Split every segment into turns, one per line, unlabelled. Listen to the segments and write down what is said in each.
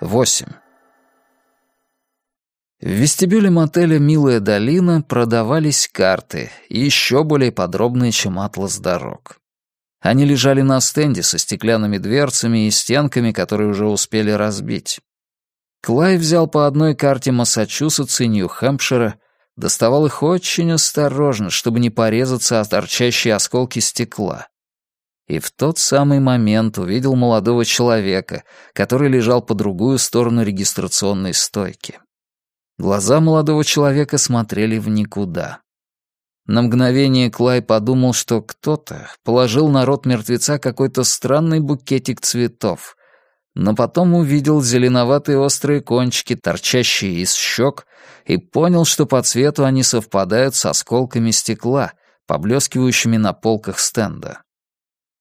8. В вестибюле мотеля «Милая долина» продавались карты, еще более подробные, чем атлас дорог. Они лежали на стенде со стеклянными дверцами и стенками, которые уже успели разбить. Клай взял по одной карте Массачусетса и Нью-Хэмпшира, доставал их очень осторожно, чтобы не порезаться о торчащие осколки стекла. И в тот самый момент увидел молодого человека, который лежал по другую сторону регистрационной стойки. Глаза молодого человека смотрели в никуда. На мгновение Клай подумал, что кто-то положил на рот мертвеца какой-то странный букетик цветов, но потом увидел зеленоватые острые кончики, торчащие из щек, и понял, что по цвету они совпадают с осколками стекла, поблескивающими на полках стенда.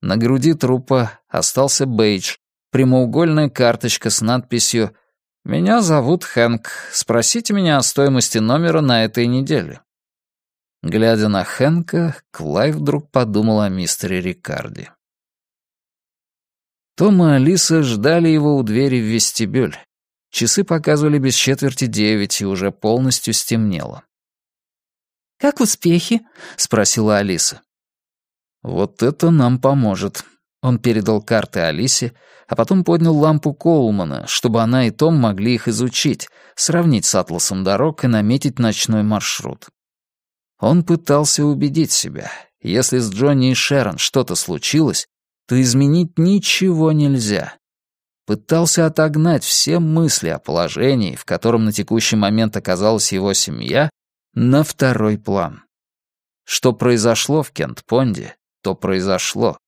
На груди трупа остался бейдж, прямоугольная карточка с надписью «Меня зовут Хэнк. Спросите меня о стоимости номера на этой неделе». Глядя на Хэнка, Клай вдруг подумал о мистере Рикарди. Том и Алиса ждали его у двери в вестибюль. Часы показывали без четверти девять, и уже полностью стемнело.
«Как успехи?» — спросила Алиса.
«Вот это нам поможет». Он передал карты Алисе, а потом поднял лампу Коулмана, чтобы она и Том могли их изучить, сравнить с атласом дорог и наметить ночной маршрут. Он пытался убедить себя, если с Джонни и Шерон что-то случилось, то изменить ничего нельзя. Пытался отогнать все мысли о положении, в котором на текущий момент оказалась его семья, на второй план. Что произошло в Кент-Понде, то произошло.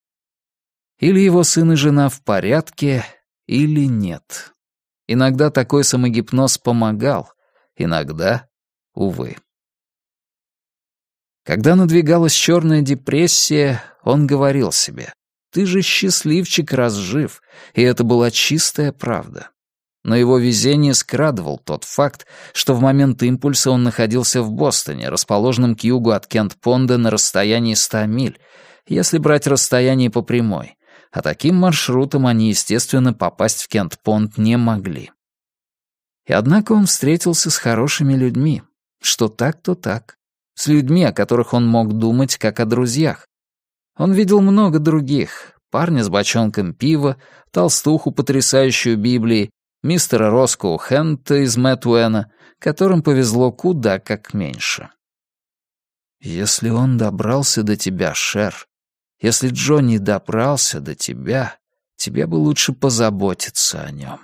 Или его сын и жена в порядке, или нет. Иногда такой самогипноз помогал, иногда, увы. Когда надвигалась черная депрессия, он говорил себе, «Ты же счастливчик, раз жив», и это была чистая правда. Но его везение скрадывал тот факт, что в момент импульса он находился в Бостоне, расположенном к югу от Кент-Понда на расстоянии 100 миль, если брать расстояние по прямой, а таким маршрутом они, естественно, попасть в Кент-Понд не могли. И однако он встретился с хорошими людьми, что так, то так с людьми, о которых он мог думать, как о друзьях. Он видел много других. Парня с бочонком пива, толстуху, потрясающую Библией, мистера Роскоу Хента из Мэтуэна, которым повезло куда как меньше. «Если он добрался до тебя, Шер, если Джонни добрался до тебя, тебе бы лучше позаботиться о нем.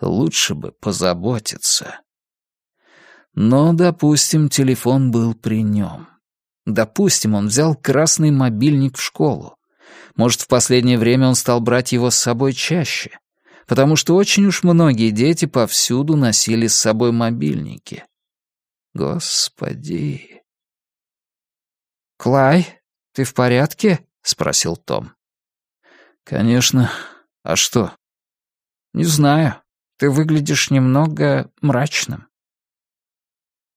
Лучше бы позаботиться». Но, допустим, телефон был при нем. Допустим, он взял красный мобильник в школу. Может, в последнее время он стал брать его с собой чаще, потому что очень уж многие дети повсюду носили с собой мобильники. Господи. «Клай, ты в порядке?» — спросил Том. «Конечно. А что?» «Не знаю. Ты выглядишь немного мрачным».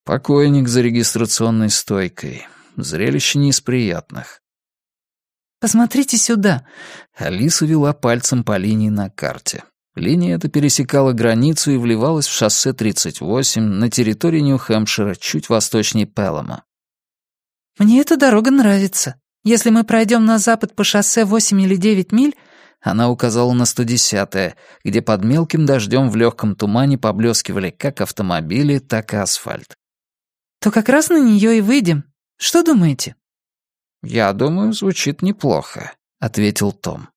Покойник за регистрационной стойкой. Зрелище не из приятных.
«Посмотрите сюда!»
Алиса вела пальцем по линии на карте. Линия эта пересекала границу и вливалась в шоссе 38 на территории Нью-Хэмпшира, чуть восточнее Пелома.
«Мне эта дорога нравится. Если мы пройдем на запад по шоссе 8 или 9 миль...»
Она указала на 110-е, где под мелким дождем в легком тумане поблескивали как автомобили, так и асфальт
то как раз на нее и выйдем. Что думаете?»
«Я думаю, звучит неплохо», — ответил Том.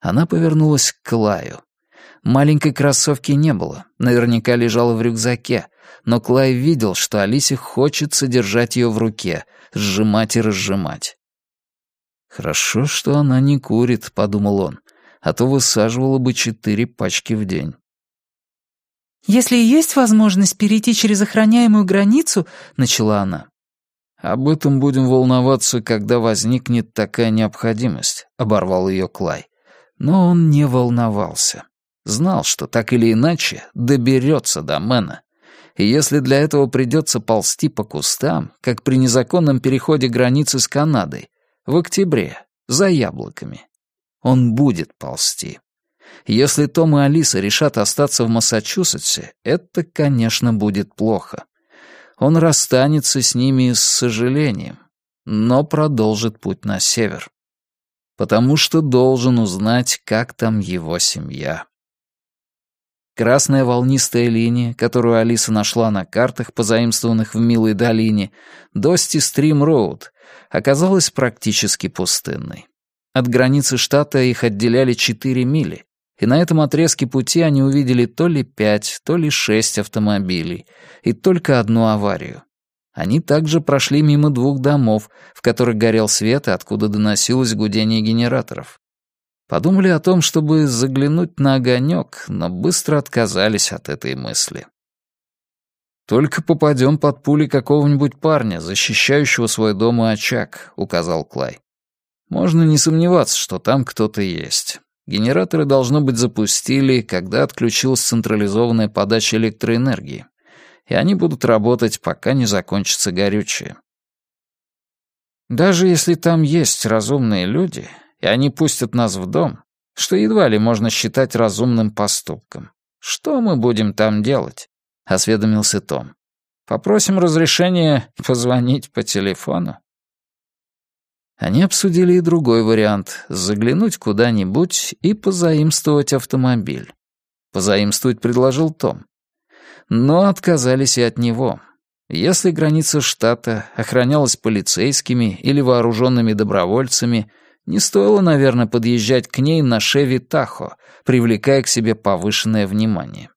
Она повернулась к Клаю. Маленькой кроссовки не было, наверняка лежала в рюкзаке, но Клай видел, что Алисе хочется держать ее в руке, сжимать и разжимать. «Хорошо, что она не курит», — подумал он, «а то высаживала бы четыре пачки в день».
«Если есть возможность перейти через охраняемую границу», — начала она.
«Об этом будем волноваться, когда возникнет такая необходимость», — оборвал ее Клай. Но он не волновался. Знал, что так или иначе доберется до Мэна. И если для этого придется ползти по кустам, как при незаконном переходе границы с Канадой, в октябре, за яблоками, он будет ползти. Если Том и Алиса решат остаться в Массачусетсе, это, конечно, будет плохо. Он расстанется с ними с сожалением, но продолжит путь на север. Потому что должен узнать, как там его семья. Красная волнистая линия, которую Алиса нашла на картах, позаимствованных в Милой долине, Дости Стрим Роуд, оказалась практически пустынной. От границы штата их отделяли 4 мили, и на этом отрезке пути они увидели то ли пять, то ли шесть автомобилей, и только одну аварию. Они также прошли мимо двух домов, в которых горел свет и откуда доносилось гудение генераторов. Подумали о том, чтобы заглянуть на огонек, но быстро отказались от этой мысли. «Только попадем под пули какого-нибудь парня, защищающего свой дом и очаг», — указал Клай. «Можно не сомневаться, что там кто-то есть. Генераторы, должно быть, запустили, когда отключилась централизованная подача электроэнергии, и они будут работать, пока не закончится горючее. Даже если там есть разумные люди, и они пустят нас в дом, что едва ли можно считать разумным поступком. Что мы будем там делать?» — осведомился Том. «Попросим разрешения позвонить по телефону?» Они обсудили и другой вариант — заглянуть куда-нибудь и позаимствовать автомобиль. Позаимствовать предложил Том. Но отказались и от него. Если граница штата охранялась полицейскими или вооруженными добровольцами, не стоило, наверное, подъезжать к ней на Шеви Тахо, привлекая к себе повышенное внимание.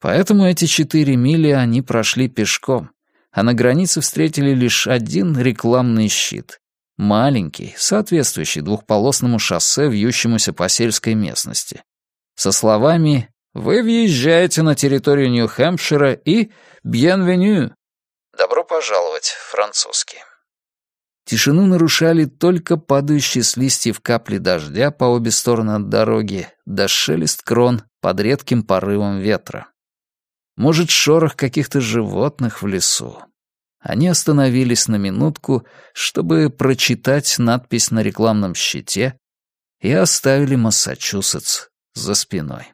Поэтому эти четыре мили они прошли пешком, а на границе встретили лишь один рекламный щит. Маленький, соответствующий двухполосному шоссе, вьющемуся по сельской местности. Со словами «Вы въезжаете на территорию Нью-Хэмпшира» и «Бьенвеню». «Добро пожаловать», французский. Тишину нарушали только падающие с листьев капли дождя по обе стороны от дороги, да шелест крон под редким порывом ветра. Может, шорох каких-то животных в лесу. Они остановились на минутку, чтобы прочитать надпись на рекламном щите, и оставили Массачусетс за спиной.